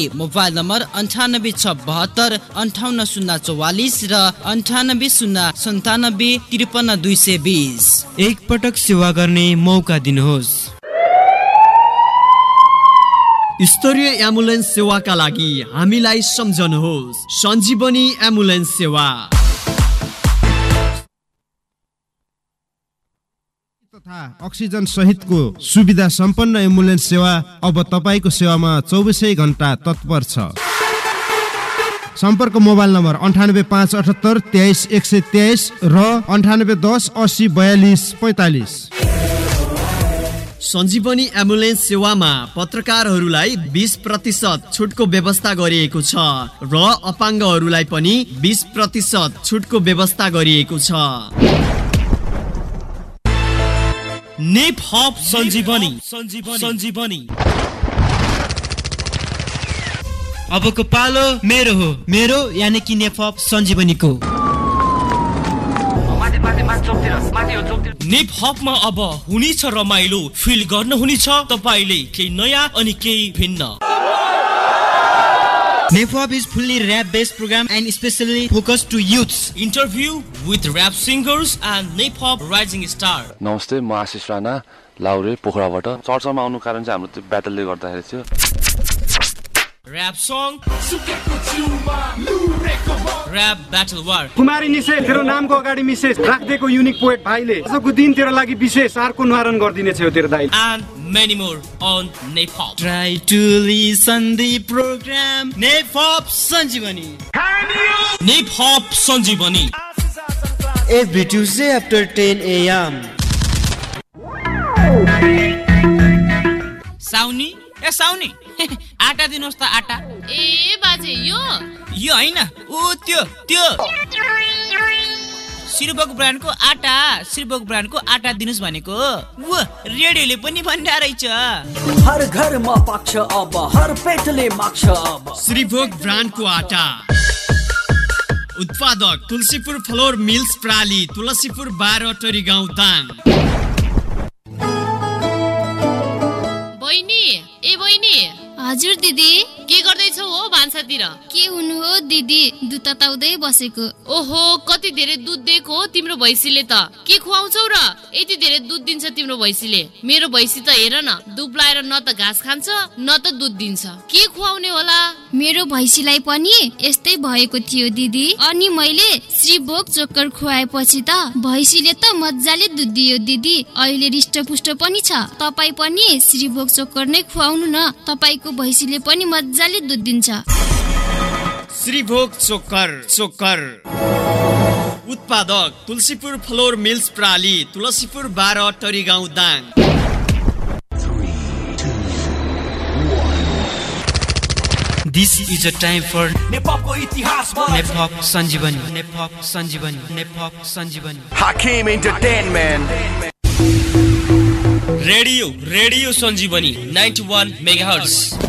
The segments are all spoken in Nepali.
लागि मोबाइल नम्बर अन्ठानब्बे छ बहत्तर अन्ठाउन्न शून्य चौवालिस र अन्ठानब्बे शून्य सन्तानब्बे त्रिपन्न दुई सय बिस। एक पटक सेवा गर्ने मौका दिनुहोस्। स्तरीय एम्बुलेन्स सेवाका लागि हामीलाई सम्झनुहोस्। सञ्जीवनी एम्बुलेन्स सेवा। तथा अक्सिजन सहितको सुविधा सम्पन्न एम्बुलेन्स सेवा अब तपाईँको सेवामा चौबिसै घन्टा तत्पर छ। सम्पर्क मोबाइल नम्बर अन्ठानब्बे पाँच अठहत्तर तेइस एक सय तेइस र अन्ठानब्बे दस असी बयालिस पैँतालिस। सञ्जीवनी एम्बुलेन्स सेवामा पत्रकारहरूलाई बिस प्रतिशत छुटको व्यवस्था गरिएको छ र अपाङ्गहरूलाई पनि बिस प्रतिशत छुटको व्यवस्था गरिएको छ। नेप हप सञ्जीवनी। सञ्जीवनी। अबको पालो मेरो हो। मेरो यानि कि नेफप सञ्जीवनीको। नेप हपमा अब हुनेछ रमाइलो। फिल गर्न हुनेछ तपाईँले केही नयाँ अनि केही भिन्न। Fully rap based program and specially focus to youths interview with rap singers and Nephop rising star नमस्ते म आशिष राणा लाउरे पोखराबाट। चर्चामा आउनु कारण चाहिँ हाम्रो त्यो ब्याटलले गर्दाखेरि थियो। Rap song rap battle war कुमारी निषेध तेरो नामको अगाडि मिसेस। राखिदिएको युनिक पोएट भाइले। आजको दिन तेरो लागि विशेष अर्को निवारण गरिदिने छ तेरो दाइ and on Nephop try to listen the program Nephop Sanjeevani Nephop Sanjeevani Every Tuesday after 10 a.m. साउनी ए साउनी आटा दिनुहोस् त आटा। ए बाजे यो। यो होइन ऊ त्यो त्यो। सिरुबक ब्रान्डको आटा सिरुबक ब्रान्डको आटा दिनुहोस् भनेको ऊ रेडियोले पनि भनिरहेको रहेछ। हर घरमा पाक्छ अब हर पेटले माग्छ अब। श्रीभोग ब्रान्डको आटा। उत्पादक तुलसीपुर फ्लोर मिल्स प्राली तुलसीपुर बाह्र टरी गाउँ दाङ। बहिनी ए बहिनी। हजुर दिदी। के गर्दैछौ हो भान्सातिर? के हुनु हो दिदी? दुध तताउँदै बसेको। ओहो कति धेरै दुध दिएको हो तिम्रो भैँसीले त। के खुवाउँछौ र? यति धेरै दुध दिन्छ तिम्रो भैँसीले। मेरो भैँसी त हेर न दुब्लाएर न त घाँस खान्छ न त दुध दिन्छ। के खुवाउने होला? मेरो भैँसीलाई पनि यस्तै भएको थियो दिदी। अनि मैले श्रीभोग चोकर खुवाएपछि त भैँसीले त मजाले दुध दियो दिदी। अहिले रिष्टपुष्ट पनि छ। तपाईँ पनि श्रीभोग चोकर नै खुवाउनु न। तपाईँको भैँसीले पनि मजाले दुध दिन्छ। श्रीभोग चोकर चोकर। उत्पादक तुलसीपुर फ्लोर मिल्स प्राली तुलसीपुर बाह्र टरी गाउँ Dang. This is a time for नेपालको इतिहासमा Nephop Sanjeevani. Nephop Sanjeevani. Nephop Sanjeevani. Hakim Entertainment. Radio radio Sanjeevani 91 megahertz.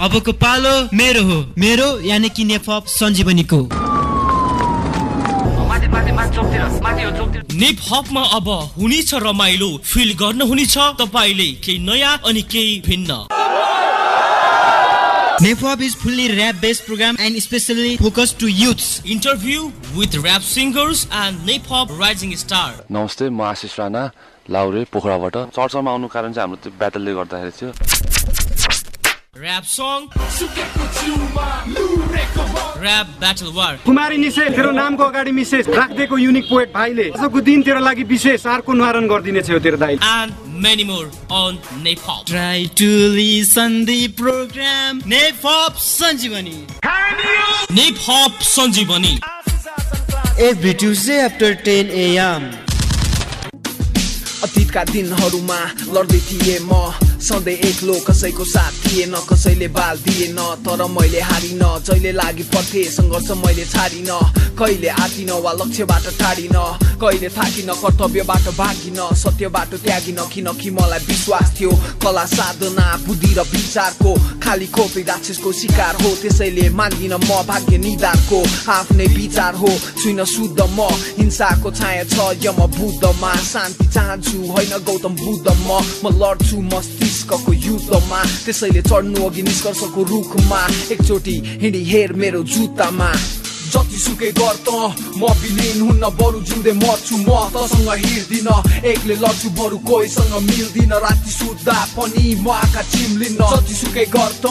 अबको पालो मेरो हो। मेरो यानि कि नेफप सञ्जीवनीको। नेप हपमा अब हुनेछ रमाइलो फिल गर्न हुनेछ तपाईँले केही नयाँ अनि केही भिन्न। Is fully rap based program and specially focus to youths interview with rap singers and Nephop rising star नमस्ते म आशिष राणा लाउरे पोखराबाट। चर्चामा आउनु कारण चाहिँ हाम्रो त्यो ब्याटलले गर्दाखेरि थियो। Rap song rap battle war कुमारी निषेध तेरो नामको अगाडि मिसेस। राखिदिएको युनिक पोएट भाइले। आजको दिन तेरो लागि विशेष अर्को निवारण गरिदिने छ तेरो दाइ and on Nephop try to listen the program Nephop Sanjeevani Nephop Sanjeevani Every Tuesday after 10 a.m. अतीतका दिनहरूमा लड्दै थिएँ म। सधैँ एक्लो कसैको साथ थिएन कसैले बाल दिएन तर मैले हारिन जहिले लागि पर्थे सङ्घर्ष मैले छाडिन कहिले आतिन वा लक्ष्यबाट टाढिन कहिले थाकिन कर्तव्यबाट भागिन सत्यबाट त्यागिन किनकि मलाई विश्वास थियो कला साधना बुद्धि र विचारको खाली खोपी राक्षसको शिकार हो त्यसैले मान्दिन म भाग्य निधारको आफ्नै विचार हो छुइन शुद्ध म हिंसाको छाया छ यम बुद्धमा शान्ति चाहन्छु होइन गौतम बुद्ध म लड्छु मस्तिष्कको युद्धमा त्यसैले चढ्नु अघि निष्कर्षको रुखमा। एकचोटि हिँडी हेर मेरो जुत्तामा। जतिसुकै गर त म विलिन हुन्न बरु जिउँदै मर्छु। म तसँग हिँड्दिन एक्लै लड्छु बरु कोहीसँग मिल्दिन। राति सुत्दा पनि म आँखा चिम्लिन। जतिसुकै गर त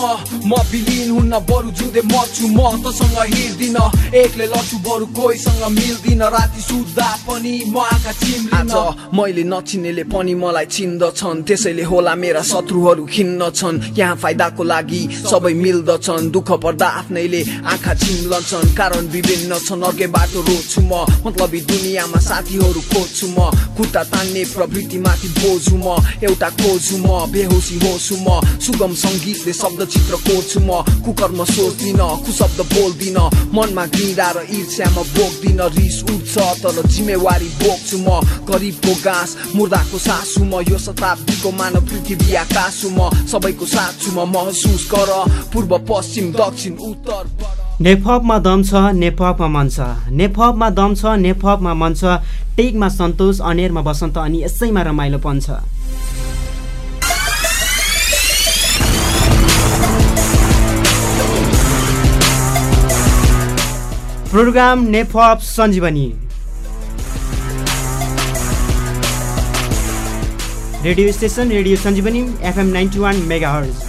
म विलिन हुन्न बरु जिउँदै मर्छु। म तसँग हिँड्दिन एक्लै लड्छु बरु कोहीसँग मिल्दिन। राति सुत्दा पनि म आँखा चिम्लिन। मैले नचिन्नेले पनि मलाई चिन्दछन्। त्यसैले होला मेरा शत्रुहरू खिन्न छन् यहाँ फाइदाको लागि सबै मिल्दछन्। दुःख पर्दा आफ्नैले आँखा चिम्लन्छन्। कारण विभिन्न छन् अर्कै बाटो रोज्छु म। मतलबी दुनियाँमा साथीहरू खोज्छु म। खुट्टा तान्ने प्रवृत्तिमाथि बोझु म। एउटा खोज्छु म बेहोसी होछु म। सुगम सङ्गीतले शब्द चित्र कोर्छु म। कुकर्म सोच्दिन कुशब्द बोल्दिन। मनमा घृणा र ईर्ष्या म बोक्दिन रिस उठ्छ तर जिम्मेवारी बोक्छु म। गरिबको घाँस मुर्दाको सासु म। यो शताब्दीको मानव पृथ्वी आकाशु म। सबैको साथ छु म महसुस गर। पूर्व पश्चिम दक्षिण उत्तर नेपमा दम छ नेपमा मन छ। नेपमा दम छ नेपमा मन छ। टेकमा सन्तोष अनेरमा बसन्त अनि यसैमा रमाइलो पन्छ program Nephop Sanjeevani. Radio station radio Sanjeevani FM ninety one megahertz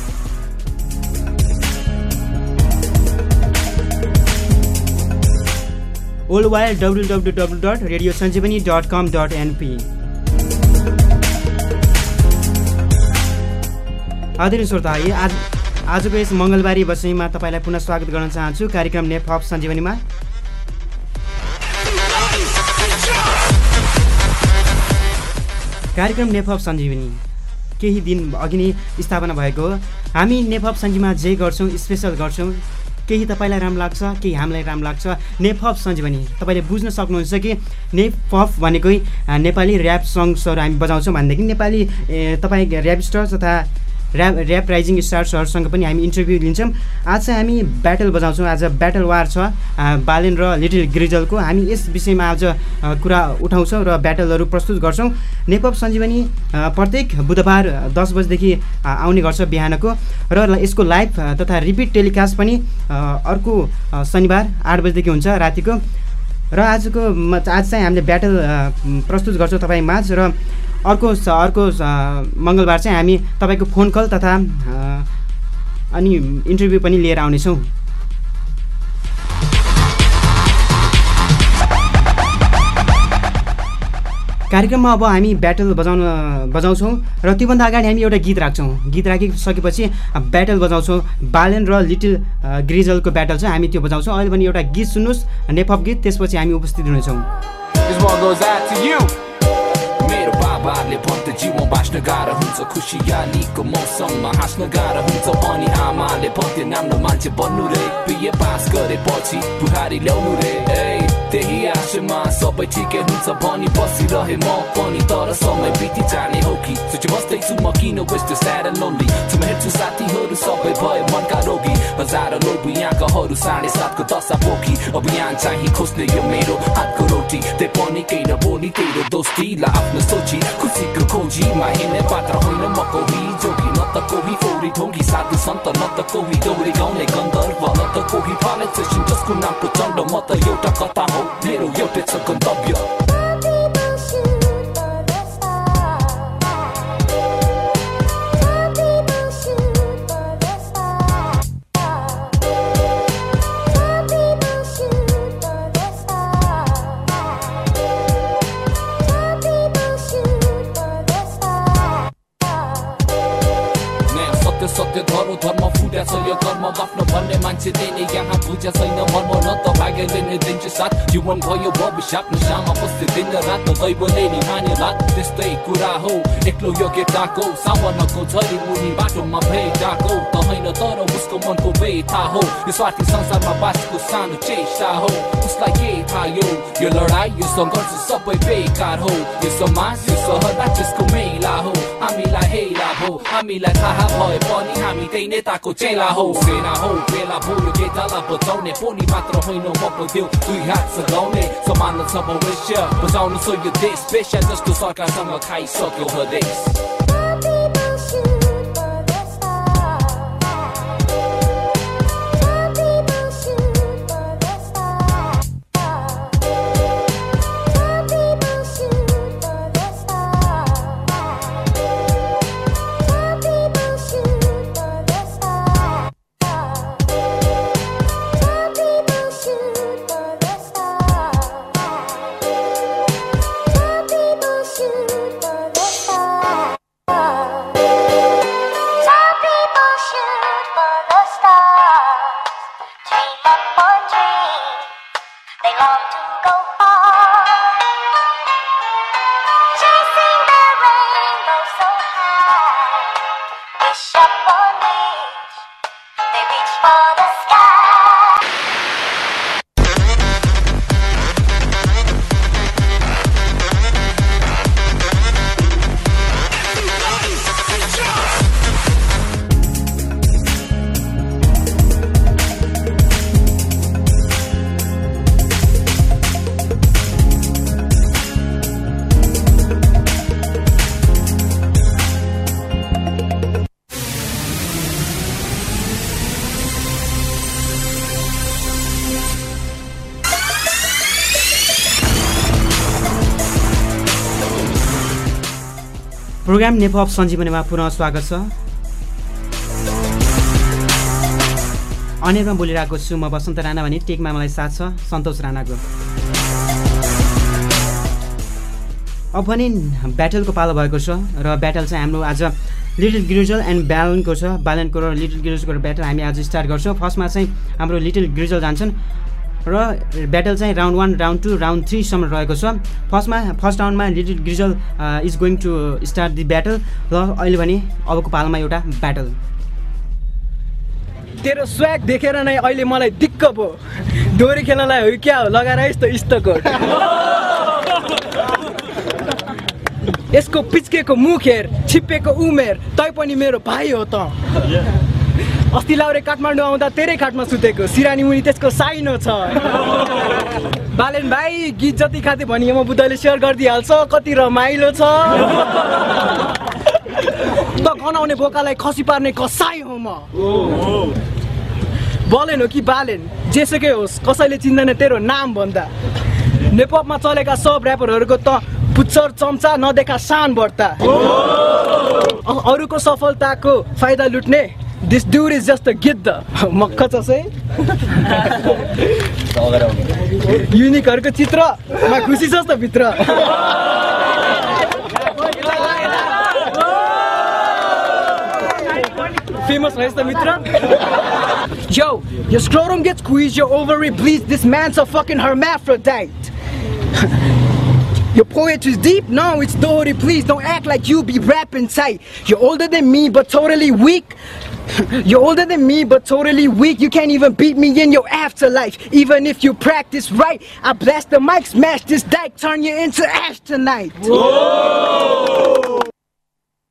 world wide W W dot radio Sanjeevani dot com dot NP श्रोता आज आजको यस मङ्गलबारी बसैमा तपाईँलाई पुनः स्वागत गर्न चाहन्छु कार्यक्रम नेपअप सञ्जीवनीमा। कार्यक्रम नेपअप सञ्जीवनी केही दिन अघि नै स्थापना भएको हामी नेपअप सञ्जीवमा जे गर्छौँ स्पेसल गर्छौँ। केही तपाईँलाई राम्रो लाग्छ केही हामीलाई राम्रो लाग्छ। नेपअप सञ्जीवनी तपाईँले बुझ्न सक्नुहुन्छ कि नेपअप भनेकै नेपाली ऱ्याप सङ्ग्सहरू हामी बजाउँछौँ भनेदेखि नेपाली तपाईँ ऱ्याप स्टार तथा ऱ्याप ऱ्याप राइजिङ स्टार्सहरूसँग पनि हामी इन्टरभ्यू लिन्छौँ। आज चाहिँ हामी ब्याटल बजाउँछौँ। आज ब्याटल वार छ बालेन र लिटिल ग्रिजलको। हामी यस विषयमा आज कुरा उठाउँछौँ र ब्याटलहरू प्रस्तुत गर्छौँ। नेपप सञ्जीवनी प्रत्येक बुधबार दस बजीदेखि आउने गर्छ बिहानको। र यसको लाइभ तथा रिपिट टेलिकास्ट पनि अर्को शनिबार आठ बजीदेखि हुन्छ रातिको। र आजको आज चाहिँ हामीले ब्याटल प्रस्तुत गर्छौँ। तपाईँ माझ र अर्को अर्को मङ्गलबार चाहिँ हामी तपाईँको फोन कल तथा अनि इन्टरभ्यू पनि लिएर आउनेछौँ। कार्यक्रममा अब हामी ब्याटल बजाउन बजाउँछौँ र त्योभन्दा अगाडि हामी एउटा गीत राख्छौँ। गीत राखिसकेपछि ब्याटल बजाउँछौँ। बालेन र लिटिल ग्रिजलको ब्याटल छ हामी त्यो बजाउँछौँ। अहिले पनि एउटा गीत सुन्नुहोस् नेपप गीत त्यसपछि हामी उपस्थित हुनेछौँ। बाबाले भन्थे जीवन बाँच्न गाह्रो हुन्छ। खुसियालीको मौसममा हाँस्न गाह्रो हुन्छ। अनि आमाले भन्थे राम्रो मान्छे बन्नु रे। बिए पास गरेपछि बुहारी ल्याउनु रे। त्यही आशमा सबै ठिकै हुन्छ भनी बसिरहे म पनि तर समय बिति जाने हो कि? सोचे बस्दैछु म किन वेस्ट स्याड लोन्ली म हेर्छु साथीहरू सबै भए मनका रोगी। बजार लोबु यहाँकाहरू साढे सातको दशा बोकी अभियान चाहिँ खोज्ने यो मेरो हातको रोटी। त्यही पनि केही न बोली तेरो दोस्तीलाई आफ्नो सोची। खुसीको खोजीमा हिँड्ने पात्र होइन म कोही। जोगी न त कोही फौरी ढोगी साधु सन्त न त कोही। दौडी गाउने गन्धर्व न त कोही। पालेक्सेसन जसको नाम प्रचण्ड म त एउटा कथा हो? मेरो एउटै छ गन्तव्य सत्य धर्म धर्म फुट्या छ यो आफ्नो भन्ने मान्छे दिने यहाँ बुझ्या छैन मर्म न त भाग्य सकेले नै दिन्छ साथ जीवन भयो भविष्य नसामा बस्दै दिन रात न दैवले नि माने रात त्यस्तै कुरा हो एक्लो यो केटाको सावनको झरी मुनि बाटोमा भेटाको त होइन तर उसको मनको व्यथा हो यो स्वार्थी संसारमा बाँचेको सानो चेष्टा हो उसलाई के थाहा यो लडाई यो सङ्घर्ष सबै बेकार हो यो समाज यो सहर राज्यको मेला हो हामीलाई हेला हो हामीलाई थाहा भए पनि हामी त्यही नेताको चेला हो सेना हो बेला भयो यो केटालाई बचाउने पोनी मात्र होइन मपथ्यो दुई हात सघाउने समान छ भविष्य बचाउनु सो यो देश पेसा जस्तो सरकारसँग खाइसक्यो हदेश प्रोग्राम नेपअप सञ्जीवनीमा पुनः स्वागत छ। अनेरमा बोलिरहेको छु म बसन्त राणा भने टेकमा मलाई साथ छ सन्तोष राणाको। अब भने ब्याटलको पालो भएको छ र ब्याटल चाहिँ हाम्रो आज लिटल ग्रिजल एन्ड ब्यालनको छ ब्यालनको र लिटल ग्रिजलको ब्याटल हामी आज स्टार्ट गर्छौँ। फर्स्टमा चाहिँ हाम्रो लिटल ग्रिजल जान्छन्। र ब्याटल चाहिँ round one round two round थ्रीसम्म रहेको छ। फर्स्टमा फर्स्ट राउन्डमा little grizzle is going to start the battle र अहिले भने अबको पालोमा एउटा ब्याटल तेरो स्व्याग देखेर नै अहिले मलाई दिक्क भयो डोरी खेल्नलाई हो क्या? हो लगाएर यस्तो इस्तकोट यसको पिच्केको मुख हेर छिप्पेको उमेर तै पनि मेरो भाइ हो त। अस्ति लाउरे काठमाडौँ आउँदा तेरै खाटमा सुतेको सिरानी मुनि त्यसको साइनो छ। बालेन भाइ गीत जति खाँदै भने म बुद्धले सेयर गरिदिइहाल्छ कति रमाइलो छ। त गनाउने बोकालाई खसी पार्ने कसाई हो म। बलेन हो कि बालेन जेसुकै होस् कसैले चिन्दैन तेरो नाम भन्दा। नेपमा चलेका सब ऱ्यापरहरूको त पुच्छर चम्चा नदेखा सान बढ्ता। अरूको सफलताको फाइदा लुट्ने This dude is just a gidda. Makka say. Unique arka chitra. My kusi sasta vitra. Famous Rasta Mitra? Yo, your scrotum gets squeezed, your ovary bleeds, this man's a fucking hermaphrodite. Your poetry's deep? No, it's dirty. Please don't act like you be rapping tight. You're older than me, but totally weak. You're older than me, but totally weak. You can't even beat me in your afterlife. Even if you practice right, I blast the mic, smash this dike, turn you into ash tonight.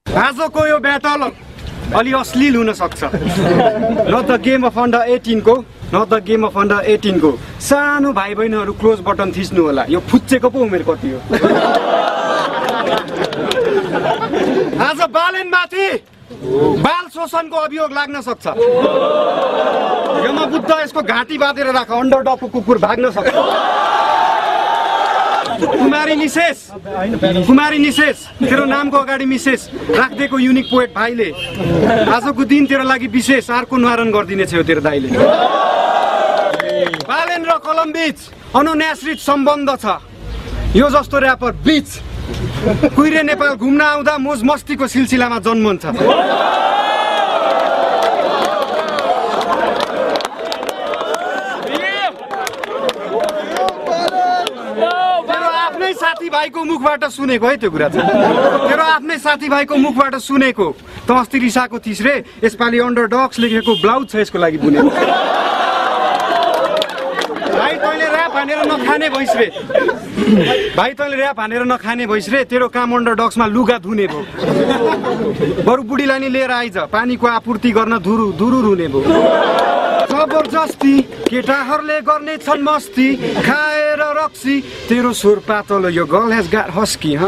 आजको यो ब्याटल अलि अश्लील हुन सक्छ न त गेम अफ अन्डर एटिनको न त गेम अफ अन्डर एटिनको सानो भाइ बहिनीहरू क्लोज बटन थिच्नु होला यो फुच्चेको पो उमेर कति हो आज बालेनमाथि बाल शोषणको अभियोग लाग्न सक्छ। यमबुद्ध यसको घाँटी बाँधेर राख अन्डर डगको कुकुर भाग्न सक्छ। कुमारी निशेष कुमारी निशेष तेरो नामको अगाडि मिसेस राखिदिएको युनिक पोएट भाइले। आजको दिन तेरो लागि विशेष अर्को निवारण गरिदिनेछ यो तेरो दाइले बालेन र कलम बिच अनुन्याश्रित सम्बन्ध छ। यो जस्तो ऱ्यापर बिच कुहिरे नेपाल घुम्न आउँदा मोज मस्तीको सिलसिलामा जन्मन्छ। साथीभाइको मुखबाट सुनेको है त्यो कुरा चाहिँ। मेरो आफ्नै साथीभाइको मुखबाट सुनेको। त अस्ति रिसाको थिस रे यसपालि अन्डर डक्स लेखेको ब्लाउज छ यसको लागि बुनेको भाइ तैँले ऱ्याप हानेर नखाने भइस भाइ तैँले ऱ्याप हानेर नखाने भइस रे तेरो काम अन्डर डक्समा लुगा धुने भयो बरु बुढीलाई नि लिएर आइज पानीको आपूर्ति गर्न धुरु धुरु रुने भयो जबरजस्ती केटाहरूले गर्ने छन् मस्ती खाएर रक्सी तेरो स्वर पातलो यो गर्ल हेज गाट हस्की ह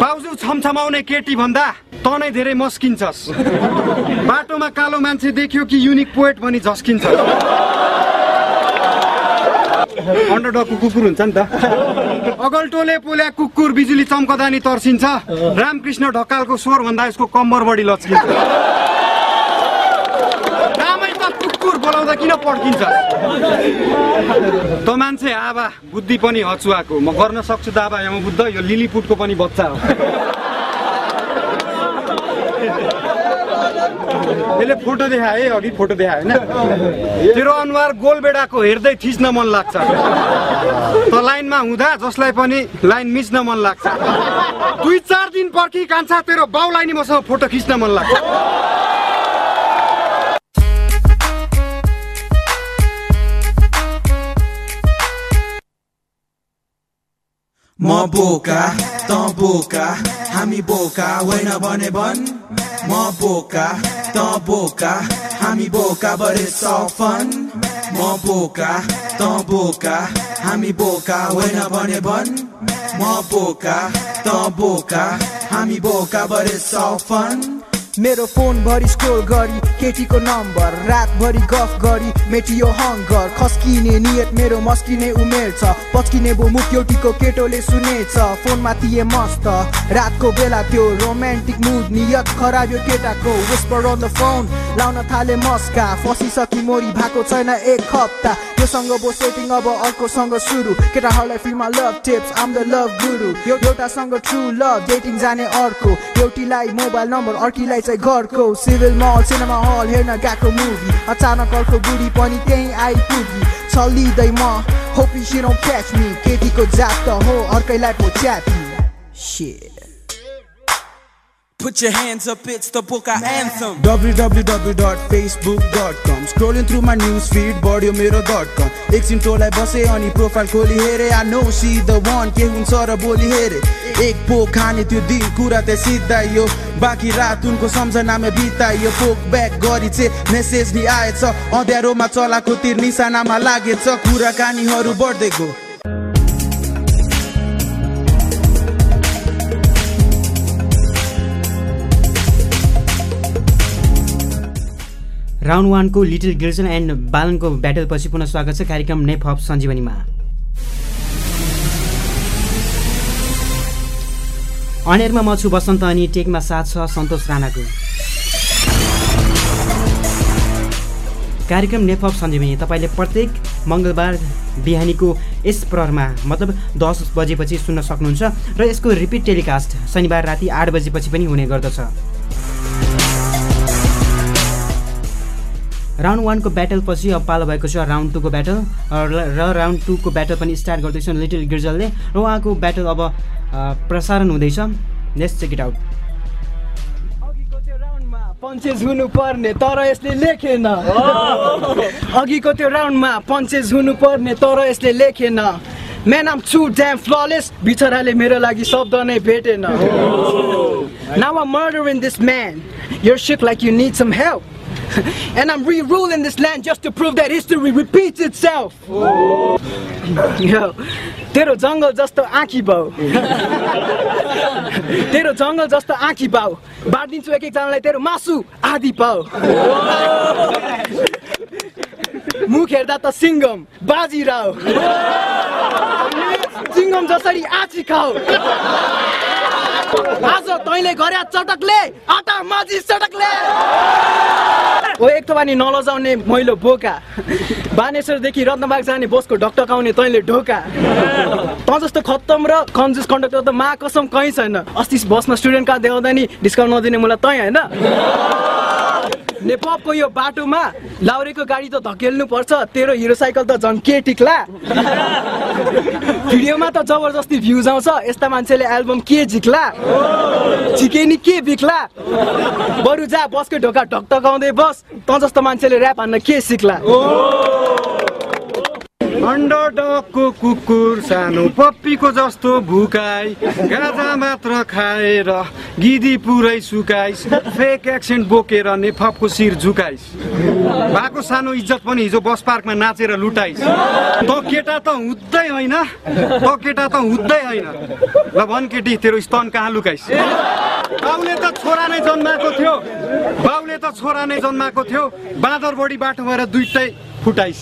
पाउजु छमछमाउने केटी भन्दा त नै धेरै मस्किन्छस्। बाटोमा कालो मान्छे देख्यो कि युनिक पोएट भनी झस्किन्छ अन्डरडगको कुकुर हुन्छ नि त। अगल्टोले पोल्या कुकुर बिजुली चम्कदा नि तर्सिन्छ। रामकृष्ण ढकालको स्वर भन्दा यसको कम्बर बढी लच्किन्छ। त बोलाउँदा किन पड्किन्छ? त मान्छे आबा बुद्धि पनि हचुवाको म गर्न सक्छु दाबा यम बुद्ध यो लिलीपुटको पनि बच्चा हो। यसले फोटो देखाए है अघि फोटो देखायो होइन? तेरो अनुहार गोलबेडाको हेर्दै थिच्न मन लाग्छ। त लाइनमा हुँदा जसलाई पनि लाइन मिच्न मन लाग्छ। दुई चार दिन पर्खी कान्छा तेरो बाउलाई नि मसँग फोटो खिच्न मन लाग्छ। म बोका त बोका हामी बोका होइन भने भन् म बोका त बोका हामी बोका बरे सफन म बोका त बोका हामी बोका होइन भने भन्। म बोका त बोका हामी बोका बरे सफन मेरो फोन भरि स्क्रोल गरी केटीको नम्बर रातभरि गफ गरी मेटियो हङ्गर खस्किने नियत मेरो मस्किने उमेर छ। पच्किने मुख एउटीको केटोले सुनेछ। फोनमा थिए मस्त। रातको बेला त्यो रोमान्टिक मुड नियत खराब यो केटाको विस्पर अन द फोन लाउन थाले मस्का। फसिसकी मोरी भएको छैन एक हप्ता। योसँग बो सेटिङ अब अर्कोसँग सुरु। केटाहरूलाई फ्रीमा love tips I'm the love guru एउटासँग true love dating जाने अर्को। एउटीलाई मोबाइल नम्बर अर्कीलाई चाहिँ घरको। सिभिल मल सिनेमा हल हेर्न गएको मुभी अचानक अर्को बुढी पनि त्यहीँ आइपुगी। चलिँदै म hope he see don't catch me केटीको जात त हो अर्कैलाई पो च्यापी Shit. Put your hands up, it's the Boca anthem. www.facebook.com Scrolling through my news feed, बढ्यो मेरो डट कम एकछिन टोलाई बसे अनि प्रोफाइल खोली हेरे I know see the one के हुन्छ र बोली हेरे एक पो खाने त्यो दिन कुरा त्यहाँ सिद्धाइयो बाँकी रात उनको सम्झनामा बिताइयो पोक ब्याक गरी चाहिँ मेसेज नि आएछ अँध्यारोमा चलाएको तिर निशानामा लागेछ कुराकानीहरू बढ्दै गयो राउन्ड वानको लिटिल गिर्जन एन्ड बालनको ब्याटलपछि पुनः स्वागत छ कार्यक्रम नेप अफ सञ्जीवनीमा। अनेरमा म छु बसन्त अनि टेकमा साथ छ सन्तोष राणाको। कार्यक्रम नेप अफ सञ्जीवनी तपाईँले प्रत्येक मङ्गलबार बिहानीको यस प्रहरमा मतलब दस बजेपछि सुन्न सक्नुहुन्छ र यसको रिपिट टेलिकास्ट शनिबार राति आठ बजेपछि पनि हुने गर्दछ। राउन्ड वानको ब्याटल पछि अब पालो भएको छ राउन्ड टूको ब्याटल र र राउन्ड टूको ब्याटल पनि स्टार्ट गर्दैछन् लिटिल गिर्जलले र उहाँको ब्याटल अब प्रसारण हुँदैछ। Let's check it out punches हुनु पर्ने तर यसले लेखेन। अघिको त्यो राउन्डमा पन्चेस हुनु पर्ने तर यसले लेखेन। म्यान आम छु ड्याम फ्ललेस बिचराले मेरो लागि शब्द नै भेटेन। Now I'm murdering this man. You're shook like you need some help. And I'm re-ruling this land just to prove that history repeats itself. Yo, तेरो जङ्गल जस्तो आँखी भाउ तेरो जङ्गल जस्तो आँखी भाउ बाँडिदिन्छु एक एकजनालाई तेरो मासु आधी पाउ मुख हेर्दा त सिङ्गम बाजी राव सिङ्गम जसरी आची खाऊ आज तैँले गर्या चटकले आटा माझी चटकले ओ एक त बानी नलजाउने मैलो बोका। बानेश्वरदेखि रत्नबाग जाने बसको ढकटकाउने तैँले ढोका। त जस्तो खत्तम र कन्जुस कन्डक्टर त मा कसम कहीँ छैन। अस्ति बसमा स्टुडेन्ट कार्ड देखाउँदा नि डिस्काउन्ट नदिने मलाई तै होइन। नेपको यो बाटोमा लाउरेको गाडी त धकेल्नु पर्छ तेरो हिरो साइकल त झन् के टिक्ला। भिडियोमा त जबरजस्ती भ्युज आउँछ यस्ता मान्छेले एल्बम के झिक्ला? झिके नि के बिक्ला? बरु जा बसको ढोका ढकढकाउँदै बस त जस्तो मान्छेले ऱ्याप हान्न के सिक्ला? अन्डरडगको कुकुर सानो पप्पीको जस्तो भुकाई गाजा मात्र खाएर गिदी पुरै सुकाइस फेक एक्सेन्ट बोकेर नेफपको शिर झुकाइस। भएको सानो इज्जत पनि हिजो बस पार्कमा नाचेर लुटाइस। त केटा त हुँदै होइन त केटा त हुँदै होइन। ल भन केटी तेरो स्तन कहाँ लुकाइस? बाउले त छोरा नै जन्माएको थियो। बाउले त छोरा नै जन्माएको थियो। बाँदर बढी बाटो भएर दुइटै फुटाइस।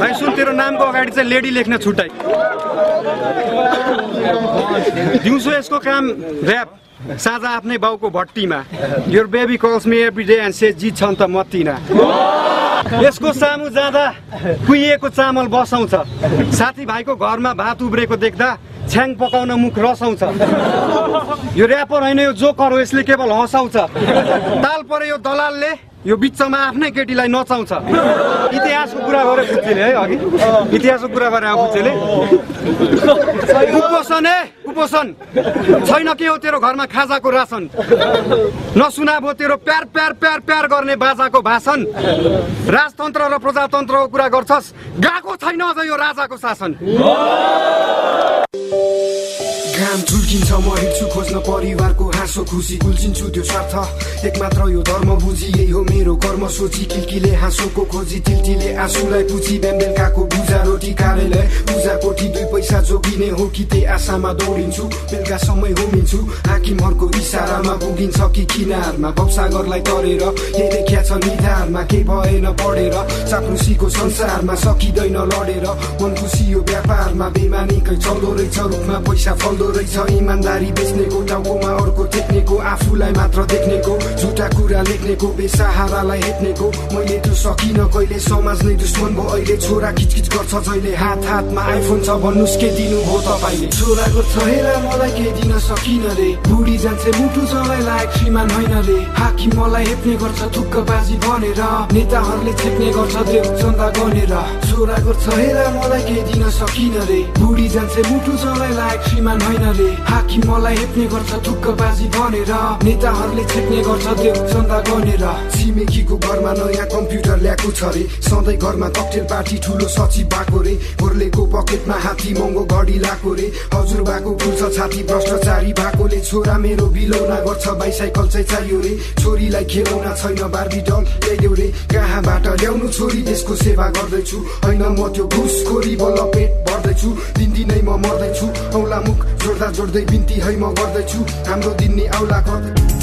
भाइ सुन तेरो नामको अगाडि चाहिँ लेडी लेख्न छुट्याइ। दिउँसो यसको काम ऱ्याप साँझ आफ्नै बाउको भट्टीमा। यो baby calls me every day and say जित छ त मतिना यसको सामु जाँदा कुहिएको चामल बसाउँछ। साथीभाइको घरमा भात उब्रेको देख्दा छ्याङ पकाउन मुख रसाउँछ। यो ऱ्यापर होइन यो जोकर हो यसले केवल हँसाउँछ। ताल परे यो दलालले यो बिचमा आफ्नै केटीलाई नचाउँछ। इतिहासको कुरा गरेर बुझेले है अघि। इतिहासको कुरा गरेर बुझेले कुपोषण ए कुपोषण। छैन के हो तेरो घरमा खाजाको रासन? नसुना भो तेरो प्यार प्यार प्यार प्यार गर्ने बाजाको भाषण। राजतन्त्र र प्रजातन्त्रको कुरा गर्छस्। गएको छैन अझ यो राजाको शासन। घाम झुल्किन्छ म हिँड्छु खोज्न परिवारको हाँसो खुसी गुल्झिन्छु त्यो स्वार्थ। एक मात्र यो धर्म बुझी यही हो मेरो कर्म सोची किल्कीले हाँसोको खोजी तिल्टीले आँसुलाई पुछी बिहान बेलुकाको भुजा रोटी कार्यालय पूजा कोठी दुई पैसा जोगिने हो कि त्यही आशामा दौडिन्छु। बेलुका समय होमिन्छु हाकिमहरूको इसारामा पुगिन्छ कि किनारमा भवसागरलाई तरेर यही देखिया छ निधारमा केही भएन पढेर। चाप्रुसीको संसारमा सकिँदैन लडेर। मन खुसी यो व्यापारमा बेमानीकै चल्दो रहेछ रुखमा पैसा फल्दो रहेछ इमान्दारी बेच्नेको टाउकोमा अर्को टेक्नेको आफूलाई मात्र देख्नेको झुटा कुरा लेख्नेको बेसहारालाई हेट्नेको मैले त्यो सकिनँ कहिले समाज नै दुश्मन भयो। अहिले छोरा किचकिच गर्छ जहिले हात हातमा आइफोन छ भन्नुहोस् के दिनु हो तपाईँले? छोराको छ हेरा मलाई केही दिन सकिन रे? बुढी जान्छ मुटु चलाई लायक श्रीमान होइन रे? हाकिम मलाई हेप्ने गर्छ थुक्क बाजी भनेर। नेताहरूले छेक्ने गर्छ देव चन्दा गनेर छोराको छ हेरा मलाई केही दिन सकिन रे? बुढी जान्छ मुटु चलाई लायक श्रीमान होइन रे? हाकिम मलाई हेप्ने गर्छ थुक्क बाजी भनेर। नेताहरूले छेक्ने गर्छ देव चन्दा गनेर छिमेकीको घरमा नयाँ कम्प्युटर ल्याएको छ रे। सधैँ घरमा ककटेल पार्टी ठुलो सचिव भएको रे। गोर्लेको पकेटमा हात्ती महँगो घडी लाएको रे। हजुर भएको फुल्छ छाती भ्रष्टाचारी भएकोले छोरा मेरो बिलौना गर्छ बाइसाइकल चाहिँ चाहियो रे। छोरीलाई खेलौना छैन बार्बी डल ल्याइदेऊ रे। कहाँबाट ल्याउनु छोरी देशको सेवा गर्दैछु। होइन म त्यो घुसखोरी बल्ल पेट भर्दैछु। दिनदिनै म मर्दैछु। औला मुख जोड्दा जोड्दै बिन्ती है म गर्दैछु। हाम्रो दिन्ने औला गर्दै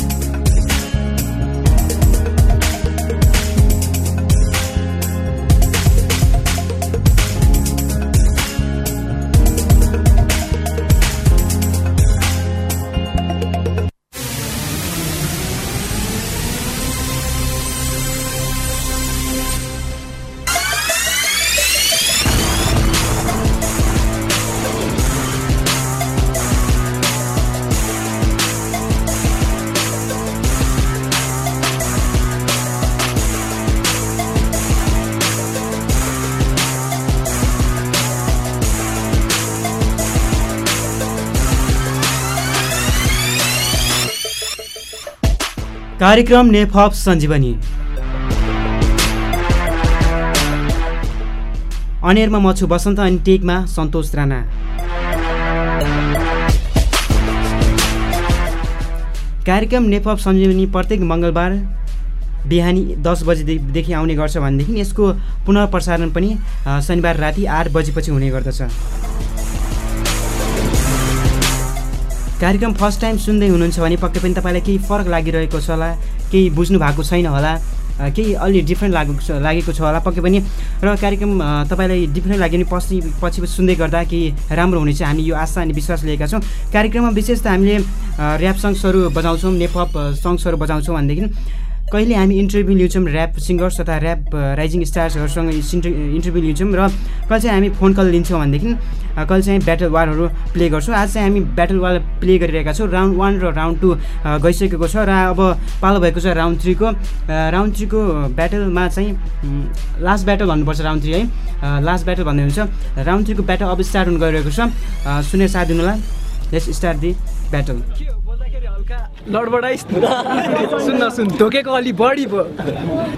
कार्यक्रम नेफप सञ्जीवनी। अनेरमा म बसन्त अनि टेकमा सन्तोष राणा। कार्यक्रम नेपप सञ्जीवनी प्रत्येक मङ्गलबार बिहानी दस बजीदेखि आउने गर्छ भनेदेखि यसको पुनः प्रसारण पनि शनिबार राति आठ बजीपछि हुने गर्दछ। कार्यक्रम फर्स्ट टाइम सुन्दै हुनुहुन्छ भने पक्कै पनि तपाईँलाई केही फरक लागिरहेको छ होला केही बुझ्नु भएको छैन होला केही अलि डिफ्रेन्ट लागेको छ लागेको छ होला पक्कै पनि। र कार्यक्रम तपाईँलाई डिफ्रेन्ट लाग्यो भने पछि पछि सुन्दै गर्दा केही राम्रो हुने चाहिँ हामी यो आशा अनि विश्वास लिएका छौँ। कार्यक्रममा विशेष त हामीले ऱ्याप सङ्ग्सहरू बजाउँछौँ नेपप सङ्ग्सहरू बजाउँछौँ भनेदेखि कहिले हामी इन्टरभ्यू लिन्छौँ ऱ्याप सिङ्गर्स तथा ऱ्याप राइजिङ स्टार्सहरूसँग इन्टर इन्टरभ्यू लिन्छौँ र कहिले चाहिँ हामी फोन कल लिन्छौँ भनेदेखि कहिले चाहिँ ब्याटल वारहरू प्ले गर्छौँ। आज चाहिँ हामी ब्याटल वार प्ले गरिरहेका छौँ। राउन्ड वान र राउन्ड टू गइसकेको छ र अब पालो भएको छ राउन्ड थ्रीको राउन्ड थ्रीको ब्याटलमा चाहिँ लास्ट ब्याटल भन्नुपर्छ राउन्ड थ्री है। लास्ट ब्याटल भन्ने हुन्छ। राउन्ड थ्रीको ब्याटल अब स्टार्ट हुन गइरहेको छ। सुनेर साथ दिनु होला लेट्स स्टार्ट दि ब्याटल लडबडाइस। सुन्न सुन ढोकेको अलि बढी भयो।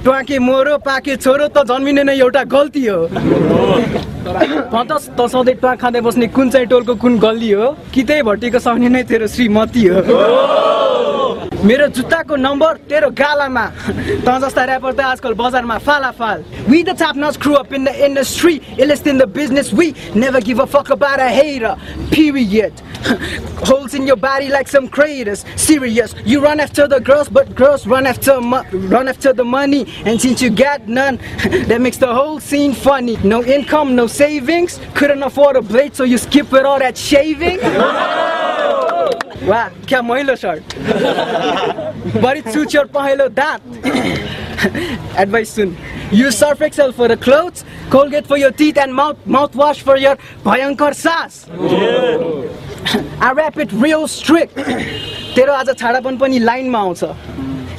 ट्वाके मोरो पाके छोरो त जन्मिने नै एउटा गल्ती हो। भटस त सधैँ ट्वा खाँदै बस्ने कुन चाहिँ टोलको कुन गल्ली हो? कि त्यही भट्टीको सहने नै तेरो श्रीमती हो। मेरो जुत्ताको नम्बर तेरो गालामा त जस्ता ऱ्यापर त आजकल बजारमा फालाफाल We the top notch crew up in the industry Illest in the business we never give a fuck about a hater Period Holes in your body like some craters Serious You run after the girls but girls run after run after the money And since you got none That makes the whole scene funny No income, no savings Couldn't afford a blade so you skip with all that shaving Wow, क्या मैलो सर्ट it suits your पहेँलो दाँत Advice soon Use Surf Excel for the clothes Colgate for your teeth and mouth mouthwash for your भयङ्कर सास rap it real strict तेरो आज छाडापन पनि लाइनमा आउँछ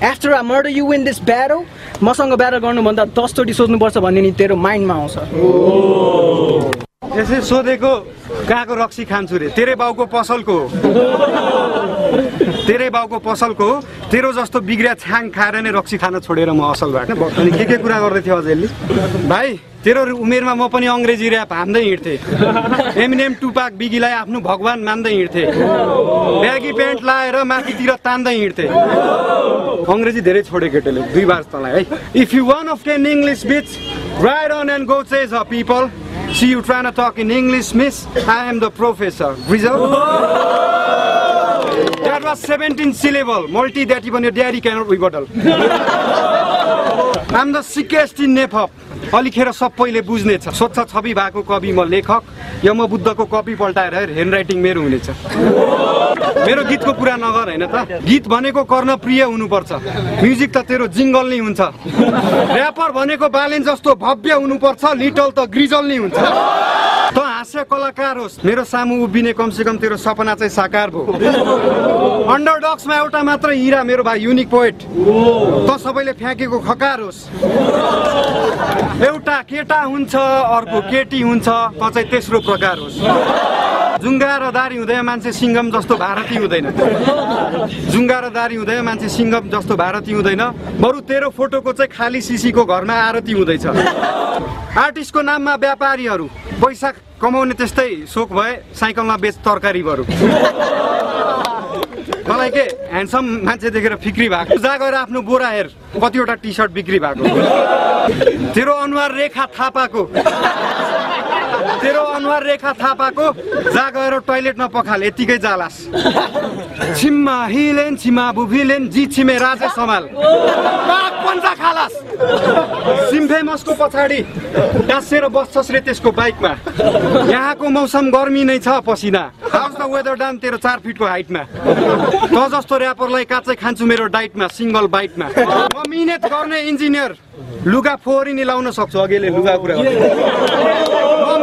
After I murder you in this battle मसँग ब्याटल गर्नुभन्दा दसचोटि सोच्नुपर्छ भन्ने नि तेरो माइन्डमा आउँछ यसै सोधेको कहाँको रक्सी खान्छु रे? तेरै बाउको पसलको तेरै बाउको पसलको तेरो जस्तो बिग्रिया छ्याङ खाएर नै रक्सी खान छोडेर म असल भएको अनि के के कुरा गर्दै थियो अझै भाइ तेरो उमेरमा म पनि अङ्ग्रेजी ऱ्याप हान्दै हिँड्थेँ। एमिनेम टुपाक बिगीलाई आफ्नो भगवान मान्दै हिँड्थेँ। ब्यागी प्यान्ट लाएर माथितिर तान्दै हिँड्थेँ। अङ्ग्रेजी धेरै छोडे केटोले दुई बार तँलाई है। If you one of ten English bitch right on and go chase a people See you trying to talk in English, miss? I am the professor. Result? That was 17 syllable. Multi that even your daddy cannot rebuttal. I'm the sickest in Nepal. अलिखेर सबैले बुझ्नेछ स्वच्छ छवि भएको कवि म लेखक या म बुद्धको कपी पल्टाएर ह्यान्ड राइटिङ मेरो हुनेछ। मेरो गीतको कुरा नगर होइन त? गीत भनेको कर्णप्रिय हुनुपर्छ। म्युजिक त तेरो जिङ्गल नै हुन्छ। ऱ्यापर भनेको बालेन जस्तो भव्य हुनुपर्छ लिटल त ग्रिजल नै हुन्छ। त हास्य कलाकार होस्। मेरो सामु उभिने कमसे कम तेरो सपना चाहिँ साकार भयो। अन्डरडक्समा एउटा मात्र हिरा मेरो भाइ युनिक पोइट त सबैले फ्याँकेको खकार होस्। एउटा केटा हुन्छ अर्को केटी हुन्छ त चाहिँ तेस्रो प्रकार होस्। जुङ्गा र दारी हुँदैन मान्छे सिङ्गम जस्तो भारती हुँदैन। जुङ्गा र दारी हुँदैन मान्छे सिङ्गम जस्तो भारती हुँदैन। बरु तेरो फोटोको चाहिँ खाली सिसीको घरमा आरती हुँदैछ। आर्टिस्टको नाममा व्यापारीहरू पैसा कमाउने त्यस्तै सोख भए साइकलमा बेच तरकारी बरु। मलाई के ह्यान्डसम मान्छे देखेर फिक्री भएको। जा गएर आफ्नो बोरा हेर कतिवटा टी सर्ट बिक्री भएको। तेरो अनुहार रेखा थापाको। तेरो अनुहार रेखा थापाको जा गएर टोइलेटमा पखाल यतिकै जालास। छिम्मा हिलेन छिमा बुभिलेन जी छिमे राजे पाक पन्जा खालास। सिम्फेमसको पछाडि टाँसेर बस्छस् रे त्यसको बाइकमा। यहाँको मौसम गर्मी नै छ पसिना। हाउस द वेदर डाम तेरो चार फिटको हाइटमा? त जस्तो ऱ्यापरलाई काँचै खान्छु मेरो डाइटमा सिङ्गल बाइटमा। म मिहिनेत गर्ने इन्जिनियर। लुगा फोहोरी नि लाउन सक्छु अघिले लुगा कुरा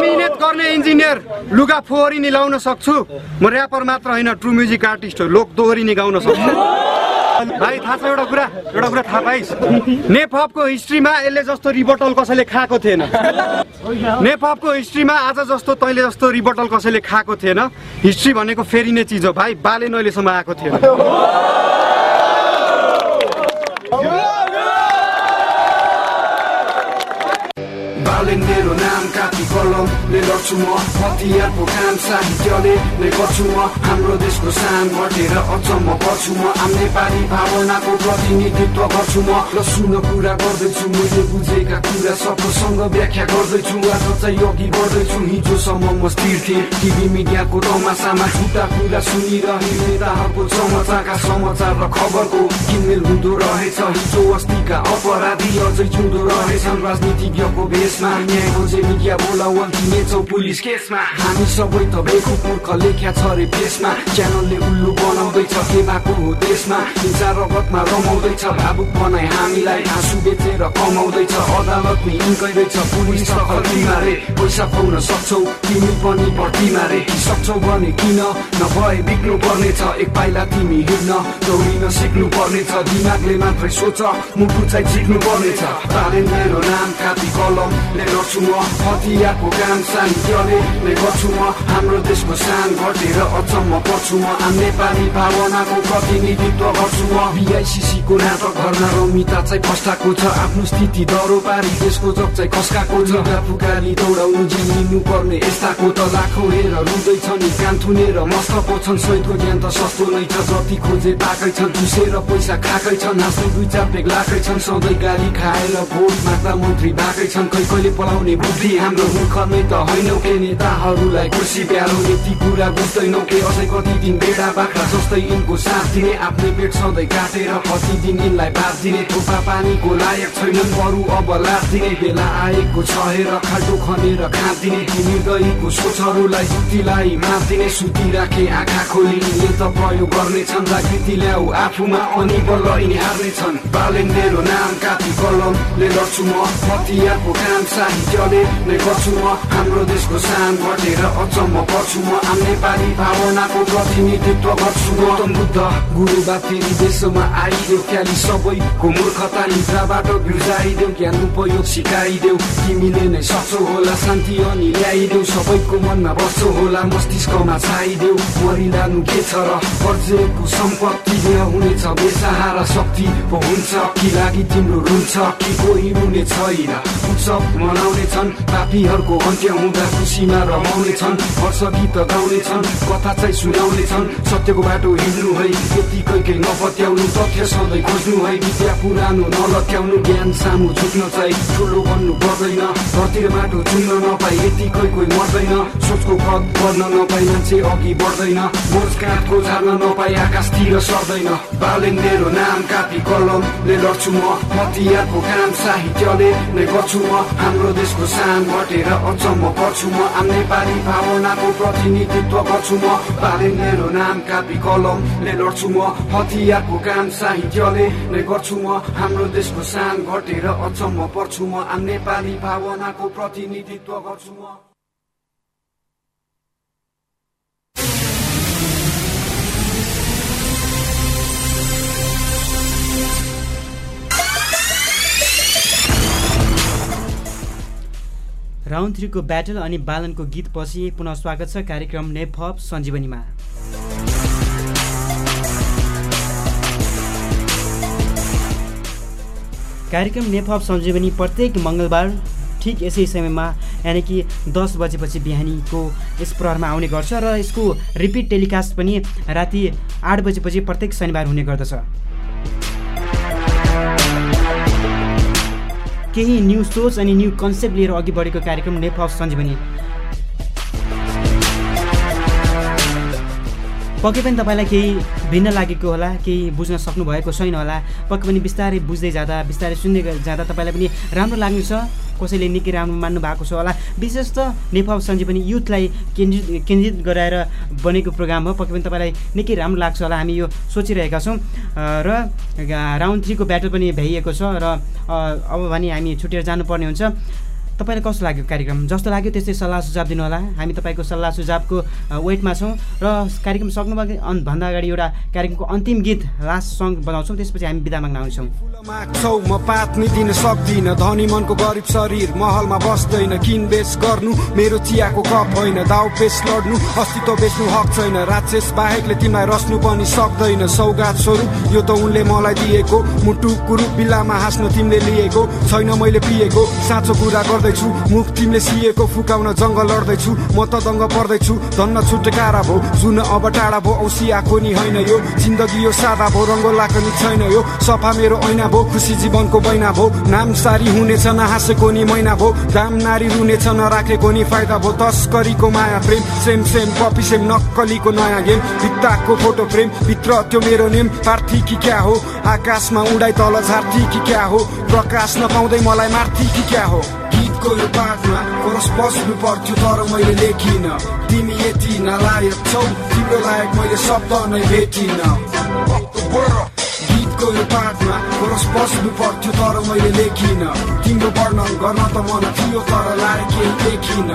मिहिनेत गर्ने इन्जिनियर लुगा फोहोरी नि लाउन सक्छु। म ऱ्यापर मात्र होइन ट्रु म्युजिक आर्टिस्ट हो लोक दोहोरी नि गाउन सक्छु। भाइ थाहा छ एउटा कुरा? एउटा कुरा थाहा पाइस्? नेपको हिस्ट्रीमा यसले जस्तो रिबटल कसैले खाएको थिएन। नेपको हिस्ट्रीमा आज जस्तो तैँले जस्तो रिबटल कसैले खाएको थिएन। हिस्ट्री भनेको फेरिने चिज हो। भाइ बाले नहिलेसम्म आएको थिएन। कलमले लड्छु म हतियारको काम साहित्यले नै गर्छु म हाम्रो देशको सान घटेर अचम्म पर्छु म आम नेपाली भावनाको प्रतिनिधित्व गर्छु म र सुन कुरा गर्दैछु मैले बुझेका कुरा सबैसँग व्याख्या गर्दैछु आज चाहिँ अघि बढ्दैछु हिजोसम्म म स्थिर थिएँ टिभी मिडियाको तमासामा झुटा कुरा सुनिरहे नेताहरूको समाचारका समाचार र खबरको किनमेल हुँदो रहेछ हिजो अस्तिका अपराधी अझै जिउँदो रहेछन् राजनीतिज्ञको भेषमा न्याय खोजे मिडिया बोलावल दिनेछौ पुलिस केसमा। हामी सबै त बेखुप मूर्ख लेख्या छ रे पेसमा च्यानलले उल्लु बनाउँदैछ के भएको हो देशमा हिंसा रगतमा रमाउँदैछ भावुक बनाइ हामीलाई आँसु बेचेर कमाउँदैछ। अदालतले यिनकै रहेछ पुलिस खल्तीमा रे। पैसा पाउन सक्छौ तिमी पनि भर्तीमा रे। सक्छौ भने किन? नभए बिग्नु पर्नेछ एक पाइला तिमी हिँड्न दौडिन सिक्नु पर्नेछ दिमागले मात्रै सोच मुटु चाहिँ सिक्नु पर्नेछ ताले मेरो नाम कापी कलमले गर्छु म हतियारको काम साहित्यले नै गर्छु म हाम्रो देशको सान घटेर अचम्म पर्छु म आम नेपाली भावनाको प्रतिनिधित्व गर्छु म बिआइसिसीको नाटक घरमा रमिता चाहिँ फस्टाएको छ आफ्नो स्थिति डह्रो पारी देशको जग चाहिँ खस्काएको छ फुकाली दौडाउनु जिम्लिनु पर्ने यस्ताको त लाखौँ हेर रुँदैछ नि कान थुनेर मस्त पोछन् सहितको ज्ञान त सस्तो नै छ जति खोजे पाकै छन् चुसेर पैसा खाएकै छन् हाँस्ने दुई चार बेग लाकै छन् सधैँ गाली खाएर भोट माग्दा मन्त्री भएकै छन् कहिले कहिले पलाउने बुद्धि हाम्रो मुख नै त होइनौ के नेताहरूलाई खुसी प्यारो यति कुरा बुझ्दैनौ के अझै कति दिन बेडा बाख्रा जस्तै यिनको साथ दिने आफ्नै पेट सधैँ काटेर कति दिन यिनलाई बात दिने थोपा पानीको लायक छैनन् बरु अब लास दिने बेला आएको छ हेर खाल्टो खनेर खाँदिने निर्दयीको सोचहरूलाई जुक्तिलाई मार्दिने सुति राखे आँखा खोली यिनले त प्रयोग गर्नेछन् जागृति ल्याऊ आफूमा अनि बल्ल यिनी हार्नेछन्। बालेन मेरो नाम कापी कलमले लड्छु म हतियारको काम साहित्यले नै गर्छु म हाम्रो देशको सान घटेर अचम्म पर्छु म आम नेपाली भावनाको प्रतिनिधित्व गर्छु गौतम बुद्ध गुरुबा फेरि देशमा आइदेऊ क्याली सबैको मूर्खता निद्राबाट बिर्जाइदेऊ ज्ञान उपयोग सिकाइदेऊ तिमीले नै सक्छौ होला शान्ति अनि ल्याइदेऊ सबैको मनमा बस्छौ होला मस्तिष्कमा छाइदेऊ मरिलानु के छ र पर्जेको सम्पत्ति हुनेछ बेसहारा शक्ति पो हुन्छ कि लागि तिम्रो रुन्छ कि कोही रुने छैन उत्सव मनाउने छन् पापीहरूको अन्त्य हुँदा खुसीमा रमाउने छन् हर्ष गीत गाउने छन् कथा चाहिँ सुनाउने छन् सत्यको बाटो हिँड्नु है यतिकै नपत्याउनु तथ्य सधैँ खोज्नु है। विद्या पुरानो नलत्याउनु ज्ञान सामु झुक्न चाहिँ ठुलो बन्नु पर्दैन। धरती र माटो चुन्न नपाई यतिकै कोही मर्दैन। सोचको कद गर्न नपाई मान्छे अघि बढ्दैन। मोज काँधको झार्न नपाई आकाशतिर सर्दैन। बालेन मेरो नाम कापी कलमले लड्छु म। हतियारको काम साहित्यले नै गर्छु म। हाम्रो देशको सान घटेर अचम्म पर्छु म आम नेपाली भावनाको प्रतिनिधित्व गर्छु म। बालेन मेरो नाम कापी कलमले लड्छु म। हतियारको काम साहित्यले नै गर्छु म। हाम्रो देशको सान घटेर अचम्म पर्छु म। आम नेपाली भावनाको प्रतिनिधित्व गर्छु म। राउन्ड थ्रीको ब्याटल अनि बालनको गीतपछि पुनः स्वागत छ कार्यक्रम नेपप सञ्जीवनीमा। कार्यक्रम नेपप सञ्जीवनी प्रत्येक मङ्गलबार ठिक यसै समयमा यानि कि दस बजेपछि बिहानीको यस प्रहरमा आउने गर्छ र यसको रिपिट टेलिकास्ट पनि राति आठ बजेपछि प्रत्येक शनिबार हुने गर्दछ। केही न्यू सोच अनि न्यू कन्सेप्ट लिएर अघि बढेको कार्यक्रम नेपप सञ्जीवनी पक्कै पनि तपाईँलाई केही भिन्न लागेको होला केही बुझ्न सक्नुभएको छैन होला। पक्कै पनि बिस्तारै बुझ्दै जाँदा बिस्तारै सुन्दै जाँदा तपाईँलाई पनि राम्रो लाग्नेछ। कसैले निकै राम्रो मान्नु भएको छ होला। विशेष त नेपाल सञ्जीवनी युथलाई केन्द्रित केन्द्रित गराएर बनेको प्रोग्राम हो। पक्कै पनि तपाईँलाई निकै राम्रो लाग्छ होला हामी यो सोचिरहेका छौँ। र राउन्ड थ्रीको ब्याटल पनि भ्याइएको छ र अब भने हामी छुटेर जानुपर्ने हुन्छ। तपाईँलाई कस्तो लाग्यो कार्यक्रम? जस्तो लाग्यो त्यस्तै सल्लाह सुझाव दिनु होला हामी तपाईँको सल्लाह सुझावको वेटमा छौँ र कार्यक्रम सक्नुभन्दा अन- भन्दा अगाडि एउटा कार्यक्रमको अन्तिम गीत लास्ट सङ्ग बनाउँछौँ। त्यसपछि हामी बिदा माग्न आउँछौँ। माग्छौ म पात्नी दिन सक्दिनँ। धनी मनको गरिब शरीर महलमा बस्दैन। किन बेच गर्नु मेरो चियाको कप होइन। दाउ पेस लड्नु अस्तित्व बेच्नु हक छैन। राक्षस बाहेकले तिमीलाई रस्नु पनि सक्दैन। सौगात स्वरूप यो त उनले मलाई दिएको। मुटु कुरु बिल्लामा हाँस्न तिमीले लिएको। छैन मैले पिएको। साँचो कुरा गर्दैछु मुख तिमीले सिएको फुकाउन जङ्ग लड्दैछु। म त दङ्ग पर्दैछु। धन्न छुटकारा भो। जुन अब टाढा भो। औसी आएको नि होइन यो। जिन्दगी यो सादा भो। रङ्गो लाएको नि छैन यो। सफा मेरो ऐना भो। खुसी जीवनको बैना भो। नाम सारी हुनेछ नहाँसेको नि मैना भो। दाम नारी रुनेछ नराखेको नि फाइदा भो। तस्करीको माया प्रेम। सेम सेम कपी सेम नक्कलीको नयाँ गेम। भित्ताको photo frame. भित्र त्यो मेरो नेम। पार्थी कि क्या हो? आकाशमा उडाइ तल झार्थी कि क्या हो? प्रकाश नपाउँदै मलाई मार्थी कि क्या हो? गीतको यो पाठमा कोरस बस्नु पर्थ्यो तर मैले लेखिन तिमी यति नलायक छौ तिम्रो लायक मैले शब्द नै भेटिन गीतको यो पाठमा कोरस बस्नु पर्थ्यो तर मैले लेखिन तिम्रो वर्णन गर्न त मन थियो तर लायक केही देखिन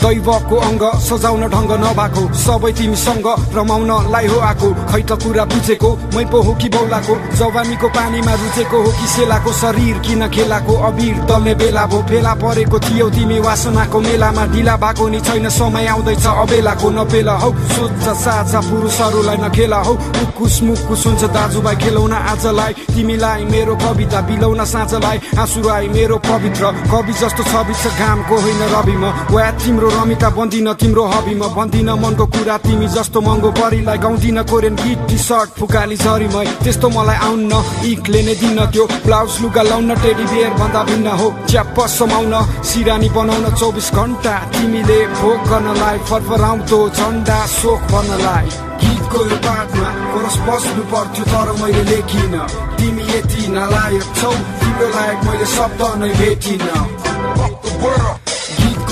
दैवको अङ्ग सजाउन ढङ्ग नभएको सबै तिमीसँग रमाउनलाई हो आएको। खै त कुरा बुझेको मै पो हो कि बौलाको जवानीको पानीमा रुचेको हो कि सेलाको शरीर किन खेलाको अबिर दल्ने बेला भो फेला परेको थियौ। तिमी वासनाको मेलामा ढिला भएको नि छैन समय आउँदैछ अबेलाको नपेला हौ। सोध्छ साझा पुरुषहरूलाई नखेला हौ। उक्कुस मुक्कुस हुन्छ दाजुभाइ खेलौन आजलाई। तिमीलाई मेरो कविता बिलौन साँझलाई। आँसुराई मेरो पवित्र कवि जस्तो छवि छ घामको होइन रविमा। वा तिम्रो रमिता बन्दिन तिम्रो हबीमा बन्दिन। मनको कुरा तिमी जस्तो महँगो परिलाई गाउँदिन। कोरियन गीत टी सर्ट फुकाली झरीमै त्यस्तो मलाई आउन्न। इकले नै दिन त्यो ब्लाउज लुगा लाउन टेडी बियर भन्दा भिन्न हो। च्याप्प समाउन सिरानी बनाउन चौबिस घन्टा। तिमीले भोग गर्नलाई फरफराउँदो झन्डा सोख भन्नलाई। गीतको यो पाठमा कोरस बस्नु पर्थ्यो तर मैले लेखिन। तिमी यति नलायक छौ तिम्रो लायक मैले शब्द नै भेटिन।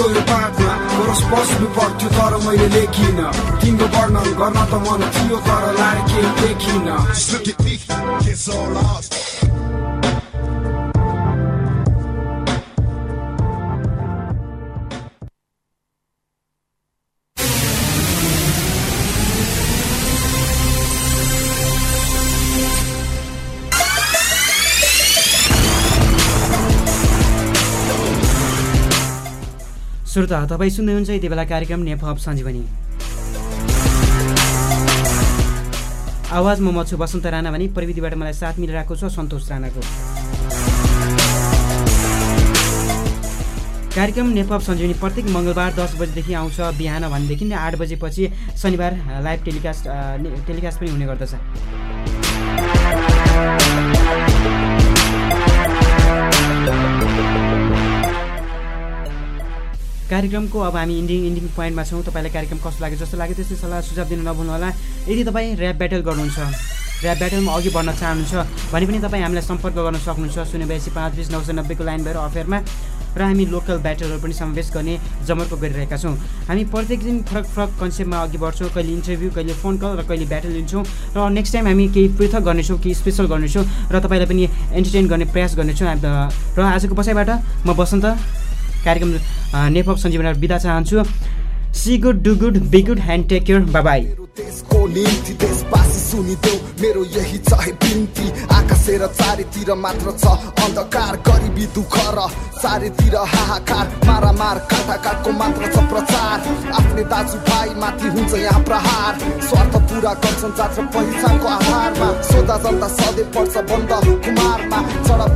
यो पाठमा कोरस बस्नु पर्थ्यो तर मैले लेखिन तिम्रो वर्णन गर्न त मन थियो तर लायक केही देखिन श्रोता तपाईँ सुन्दै हुन्छ यति बेला कार्यक्रम नेपहप सञ्जीवनी। आवाजमा म छु वसन्त राणा भने प्रविधिबाट मलाई साथ मिलिरहेको छ सन्तोष राणाको। कार्यक्रम नेपप सञ्जीवनी प्रत्येक मङ्गलबार दस बजीदेखि आउँछ बिहान भनेदेखि आठ बजेपछि शनिबार लाइभ टेलिकास्ट टेलिकास्ट पनि हुने गर्दछ। कार्यक्रमको अब हामी इन्डिङ इन्डिङ पोइन्टमा छौँ। तपाईँलाई कार्यक्रम कस्तो लाग्यो? जस्तो लाग्यो त्यस्तै सल्लाह सुझाव दिन नभुल्नुहोला यदि तपाईँ ऱ्याप ब्याटल गर्नुहुन्छ ऱ्याप ब्याटलमा अघि बढ्न चाहनुहुन्छ भने पनि तपाईँ हामीलाई सम्पर्क गर्न सक्नुहुन्छ। शून्य बयासी पाँच बिस नौ सय नब्बेको लाइन भएर अफेयरमा। र हामी लोकल ब्याटलहरू पनि समावेश गर्ने जमर्को गरिरहेका छौँ। हामी प्रत्येक दिन फरक फरक कन्सेप्टमा अघि बढ्छौँ। कहिले इन्टरभ्यू कहिले फोन कल र कहिले ब्याटल लिन्छौँ। र नेक्स्ट टाइम हामी केही पृथक गर्नेछौँ केही स्पेसल गर्नेछौँ। र तपाईँलाई पनि एन्टरटेन गर्ने प्रयास गर्नेछौँ र आजको बसाइबाट म बसन्त। कार्यक्रम नेपप सञ्जीवनबाट बिदा चाहन्छु। See good do good be good and take care bye देशको निम्ति देशवासी सुनिदेऊ मेरो यही चाहे बिन्ती आकाशे र चारैतिर मात्र छ अन्धकार गरिबी दुःख र चारैतिर हाहाकार मारामार काटाकाटको मात्र छ प्रचार आफ्नै दाजुभाइ माथि हुन्छ यहाँ प्रहार स्वार्थ पुरा गर्छन् जात र पहिचानको आधारमा सोधा जनता सधैँ पर्छ बन्द कुमारमा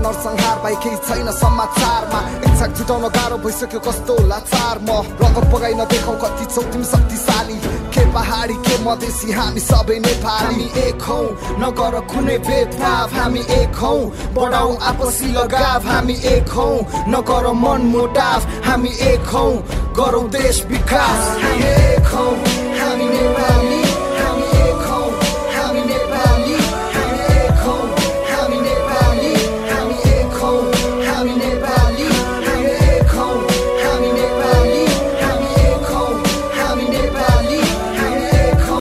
नरसंहार भाइ केही छैन समाचारमा इच्छा जुटाउन गाह्रो भइसक्यो कस्तो लाचार म रगत बगाइ नदेखाउ कति छौ तिमी शक्तिशाली के पहाडी के मधेसी हामी सबै नेपाली। एक हौ। नगर कुनै भेदभाव हामी एक हौ। बढाउ आपसी लगाव हामी एक हौ। नगर मन मोटाव हामी एक हौ। गरौँ देश विकास हामी एक हौ।